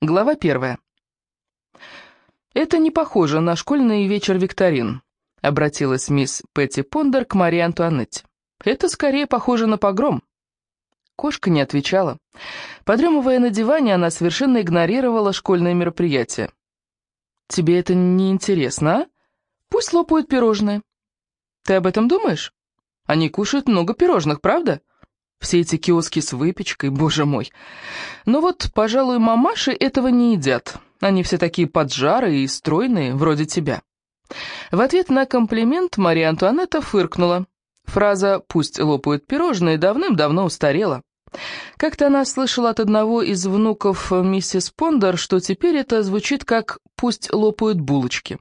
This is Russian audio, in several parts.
Глава первая. «Это не похоже на школьный вечер викторин», — обратилась мисс Петти Пондер к Марии Антуанетте. «Это скорее похоже на погром». Кошка не отвечала. Подремывая на диване, она совершенно игнорировала школьное мероприятие. «Тебе это не интересно, а? Пусть лопают пирожные». «Ты об этом думаешь? Они кушают много пирожных, правда?» Все эти киоски с выпечкой, боже мой. Но вот, пожалуй, мамаши этого не едят. Они все такие поджарые и стройные, вроде тебя. В ответ на комплимент Мария Антуанетта фыркнула. Фраза «пусть лопают пирожные» давным-давно устарела. Как-то она слышала от одного из внуков миссис Пондер, что теперь это звучит как «пусть лопают булочки».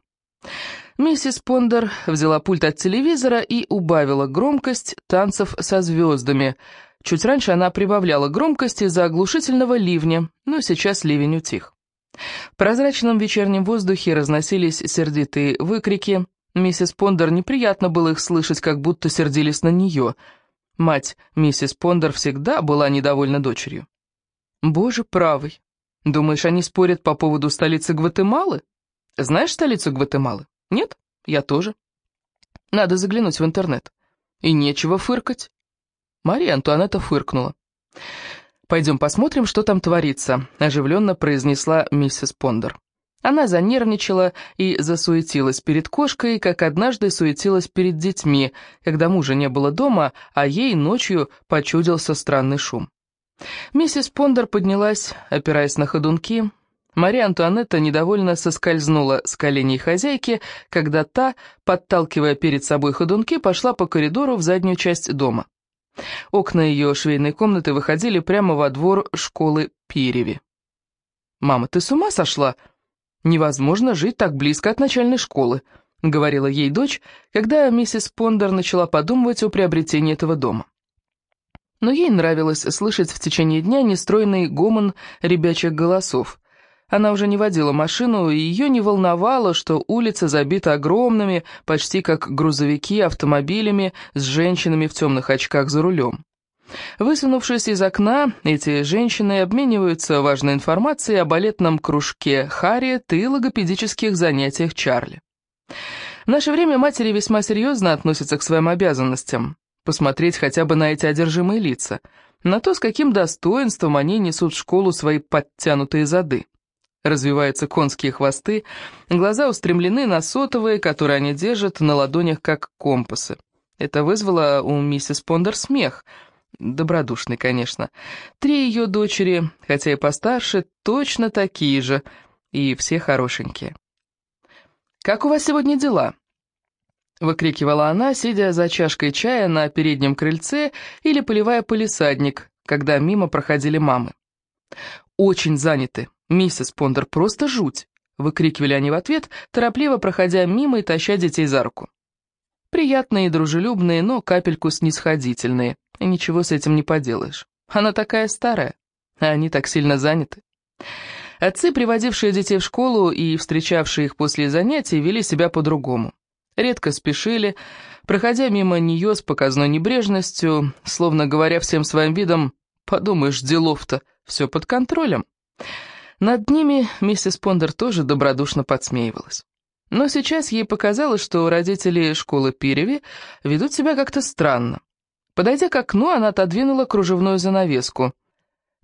Миссис Пондер взяла пульт от телевизора и убавила громкость танцев со звездами – Чуть раньше она прибавляла громкость из-за оглушительного ливня, но сейчас ливень утих. В прозрачном вечернем воздухе разносились сердитые выкрики. Миссис Пондер неприятно было их слышать, как будто сердились на нее. Мать, миссис Пондер, всегда была недовольна дочерью. «Боже правый! Думаешь, они спорят по поводу столицы Гватемалы? Знаешь столицу Гватемалы? Нет? Я тоже. Надо заглянуть в интернет. И нечего фыркать. Мария Антуанетта фыркнула. «Пойдем посмотрим, что там творится», — оживленно произнесла миссис Пондер. Она занервничала и засуетилась перед кошкой, как однажды суетилась перед детьми, когда мужа не было дома, а ей ночью почудился странный шум. Миссис Пондер поднялась, опираясь на ходунки. Мария Антуанетта недовольно соскользнула с коленей хозяйки, когда та, подталкивая перед собой ходунки, пошла по коридору в заднюю часть дома. Окна ее швейной комнаты выходили прямо во двор школы Пиреви. «Мама, ты с ума сошла? Невозможно жить так близко от начальной школы», — говорила ей дочь, когда миссис Пондер начала подумывать о приобретении этого дома. Но ей нравилось слышать в течение дня нестройный гомон ребячих голосов. Она уже не водила машину, и ее не волновало, что улица забита огромными, почти как грузовики, автомобилями с женщинами в темных очках за рулем. Высунувшись из окна, эти женщины обмениваются важной информацией о балетном кружке Харриет и логопедических занятиях Чарли. В наше время матери весьма серьезно относятся к своим обязанностям. Посмотреть хотя бы на эти одержимые лица, на то, с каким достоинством они несут в школу свои подтянутые зады развиваются конские хвосты, глаза устремлены на сотовые, которые они держат на ладонях как компасы. Это вызвало у миссис Пондер смех, добродушный, конечно. Три ее дочери, хотя и постарше, точно такие же, и все хорошенькие. «Как у вас сегодня дела?» Выкрикивала она, сидя за чашкой чая на переднем крыльце или поливая полисадник, когда мимо проходили мамы. «Очень заняты», «Миссис Пондер, просто жуть!» — выкрикивали они в ответ, торопливо проходя мимо и таща детей за руку. Приятные и дружелюбные, но капельку снисходительные, и ничего с этим не поделаешь. Она такая старая, а они так сильно заняты. Отцы, приводившие детей в школу и встречавшие их после занятий, вели себя по-другому. Редко спешили, проходя мимо нее с показной небрежностью, словно говоря всем своим видом «подумаешь, делов-то, все под контролем». Над ними миссис Пондер тоже добродушно подсмеивалась. Но сейчас ей показалось, что родители школы Пиреви ведут себя как-то странно. Подойдя к окну, она отодвинула кружевную занавеску.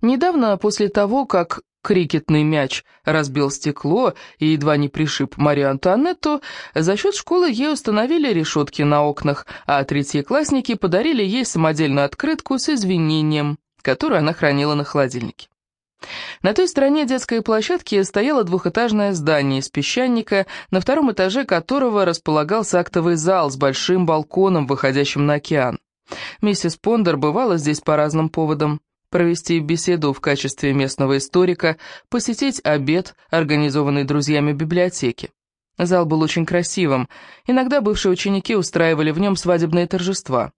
Недавно, после того, как крикетный мяч разбил стекло и едва не пришиб Марию Антуанетту, за счет школы ей установили решетки на окнах, а третьеклассники подарили ей самодельную открытку с извинением, которую она хранила на холодильнике. На той стороне детской площадки стояло двухэтажное здание из песчаника, на втором этаже которого располагался актовый зал с большим балконом, выходящим на океан. Миссис Пондер бывала здесь по разным поводам. Провести беседу в качестве местного историка, посетить обед, организованный друзьями библиотеки. Зал был очень красивым. Иногда бывшие ученики устраивали в нем свадебные торжества.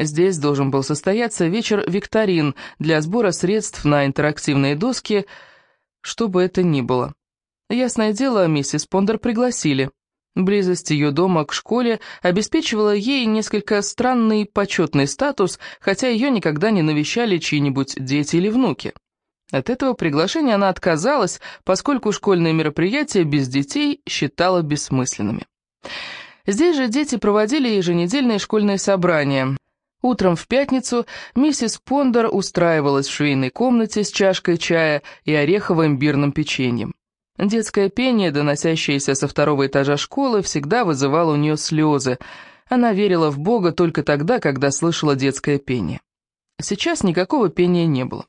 Здесь должен был состояться вечер викторин для сбора средств на интерактивные доски, что бы это ни было. Ясное дело, миссис Пондер пригласили. Близость ее дома к школе обеспечивала ей несколько странный почетный статус, хотя ее никогда не навещали чьи-нибудь дети или внуки. От этого приглашения она отказалась, поскольку школьные мероприятия без детей считала бессмысленными. Здесь же дети проводили еженедельные школьные собрания. Утром в пятницу миссис Пондер устраивалась в швейной комнате с чашкой чая и орехово-имбирным печеньем. Детское пение, доносящееся со второго этажа школы, всегда вызывало у нее слезы. Она верила в Бога только тогда, когда слышала детское пение. Сейчас никакого пения не было.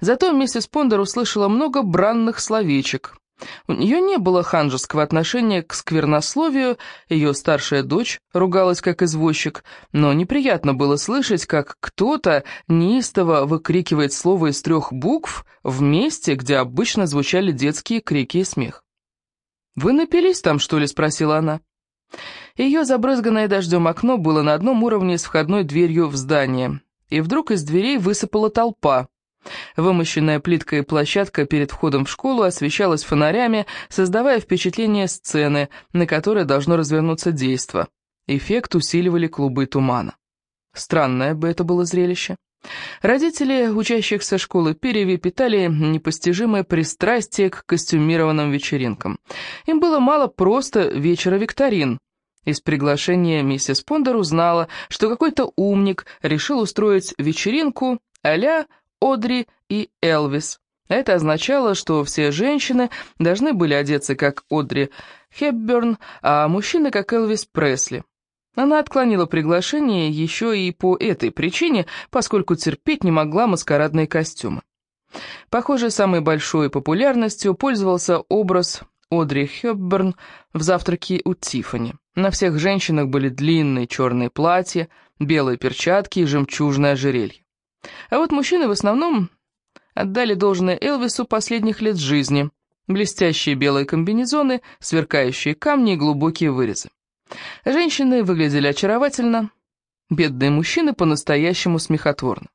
Зато миссис Пондер услышала много бранных словечек. У нее не было ханжеского отношения к сквернословию, ее старшая дочь ругалась как извозчик, но неприятно было слышать, как кто-то неистово выкрикивает слово из трех букв в месте, где обычно звучали детские крики и смех. «Вы напились там, что ли?» — спросила она. Ее забрызганное дождем окно было на одном уровне с входной дверью в здание, и вдруг из дверей высыпала толпа — Вымощенная плиткой площадка перед входом в школу освещалась фонарями, создавая впечатление сцены, на которой должно развернуться действо. Эффект усиливали клубы тумана. Странное бы это было зрелище. Родители учащихся школы Переви питали непостижимое пристрастие к костюмированным вечеринкам. Им было мало просто вечера викторин. Из приглашения миссис Пондер узнала, что какой-то умник решил устроить вечеринку а-ля Одри и Элвис. Это означало, что все женщины должны были одеться как Одри Хепберн, а мужчины как Элвис Пресли. Она отклонила приглашение еще и по этой причине, поскольку терпеть не могла маскарадные костюмы. Похоже, самой большой популярностью пользовался образ Одри Хепберн в «Завтраке у Тиффани». На всех женщинах были длинные черные платья, белые перчатки и жемчужное ожерелье. А вот мужчины в основном отдали должное Элвису последних лет жизни. Блестящие белые комбинезоны, сверкающие камни и глубокие вырезы. Женщины выглядели очаровательно, бедные мужчины по-настоящему смехотворно.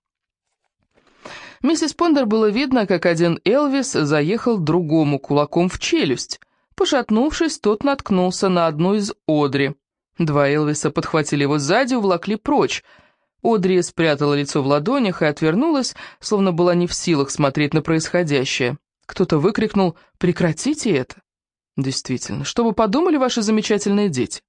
Миссис Пондер было видно, как один Элвис заехал другому кулаком в челюсть. Пошатнувшись, тот наткнулся на одну из Одри. Два Элвиса подхватили его сзади и увлакли прочь — Одри спрятала лицо в ладонях и отвернулась, словно была не в силах смотреть на происходящее. Кто-то выкрикнул «Прекратите это!» Действительно, что бы подумали ваши замечательные дети?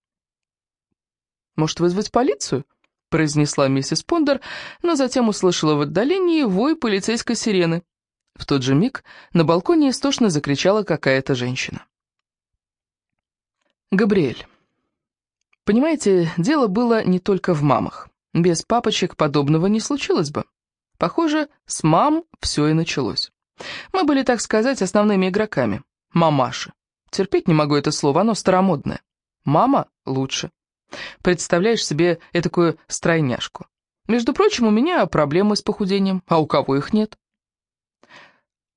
«Может, вызвать полицию?» — произнесла миссис Пондер, но затем услышала в отдалении вой полицейской сирены. В тот же миг на балконе истошно закричала какая-то женщина. Габриэль. Понимаете, дело было не только в мамах. Без папочек подобного не случилось бы. Похоже, с мам все и началось. Мы были, так сказать, основными игроками. Мамаши. Терпеть не могу это слово, оно старомодное. Мама лучше. Представляешь себе этакую стройняшку. Между прочим, у меня проблемы с похудением, а у кого их нет?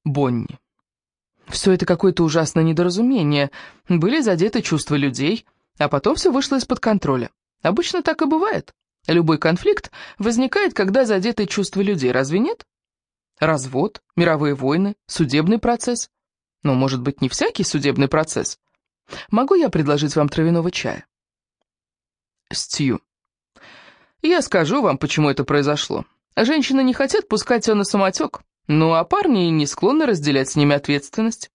Бонни. Все это какое-то ужасное недоразумение. Были задеты чувства людей, а потом все вышло из-под контроля. Обычно так и бывает. Любой конфликт возникает, когда задеты чувства людей, разве нет? Развод, мировые войны, судебный процесс. Но, может быть, не всякий судебный процесс. Могу я предложить вам травяного чая? Стью. Я скажу вам, почему это произошло. Женщины не хотят пускать все на самотек, ну а парни не склонны разделять с ними ответственность.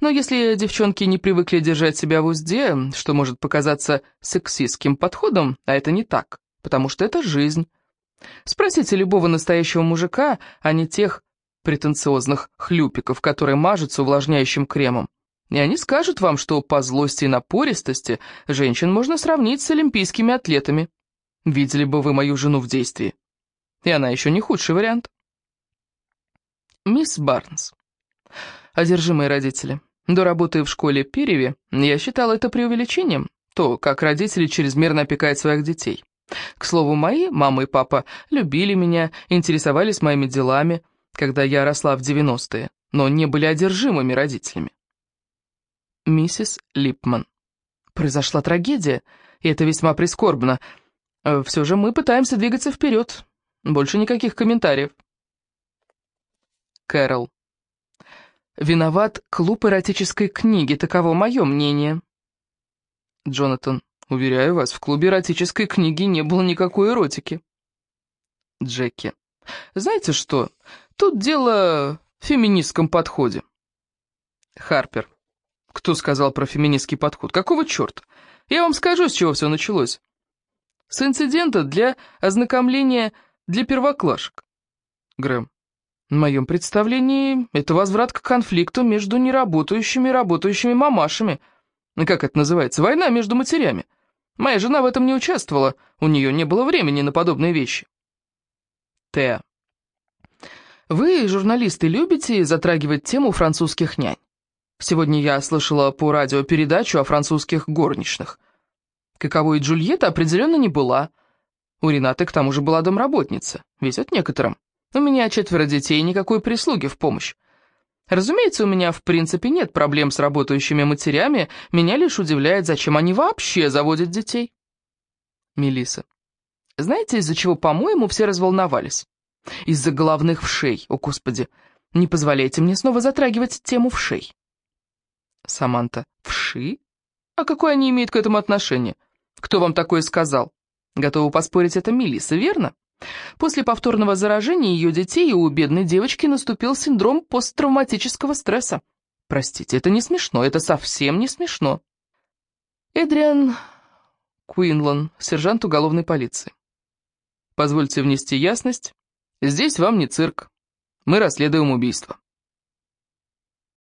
Но если девчонки не привыкли держать себя в узде, что может показаться сексистским подходом, а это не так, потому что это жизнь. Спросите любого настоящего мужика, а не тех претенциозных хлюпиков, которые мажутся увлажняющим кремом. И они скажут вам, что по злости и напористости женщин можно сравнить с олимпийскими атлетами. Видели бы вы мою жену в действии. И она еще не худший вариант. Мисс Барнс. Одержимые родители. До работы в школе Переви я считала это преувеличением, то, как родители чрезмерно опекают своих детей. К слову, мои мама и папа любили меня, интересовались моими делами, когда я росла в 90-е, но не были одержимыми родителями. Миссис Липман. Произошла трагедия, и это весьма прискорбно. Э, Все же мы пытаемся двигаться вперед. Больше никаких комментариев. Кэрол. Виноват клуб эротической книги, таково мое мнение. Джонатан. Уверяю вас, в клубе эротической книги не было никакой эротики. Джеки. Знаете что, тут дело феминистском подходе. Харпер. Кто сказал про феминистский подход? Какого черта? Я вам скажу, с чего все началось. С инцидента для ознакомления для первоклашек. Грэм. В моем представлении это возврат к конфликту между неработающими и работающими мамашами. Как это называется? Война между матерями. Моя жена в этом не участвовала, у нее не было времени на подобные вещи. Т. Вы, журналисты, любите затрагивать тему французских нянь? Сегодня я слышала по радио передачу о французских горничных. Каковой Джульетта определенно не была. У Ренаты к тому же была домработница. Везет некоторым. У меня четверо детей и никакой прислуги в помощь. Разумеется, у меня в принципе нет проблем с работающими матерями, меня лишь удивляет, зачем они вообще заводят детей. Мелиса. Знаете, из-за чего, по-моему, все разволновались? Из-за головных вшей, о господи. Не позволяйте мне снова затрагивать тему вшей. Саманта. Вши? А какое они имеют к этому отношение? Кто вам такое сказал? Готова поспорить, это Мелиса, верно? После повторного заражения ее детей у бедной девочки наступил синдром посттравматического стресса. Простите, это не смешно, это совсем не смешно. Эдриан Куинлан, сержант уголовной полиции. Позвольте внести ясность. Здесь вам не цирк. Мы расследуем убийство.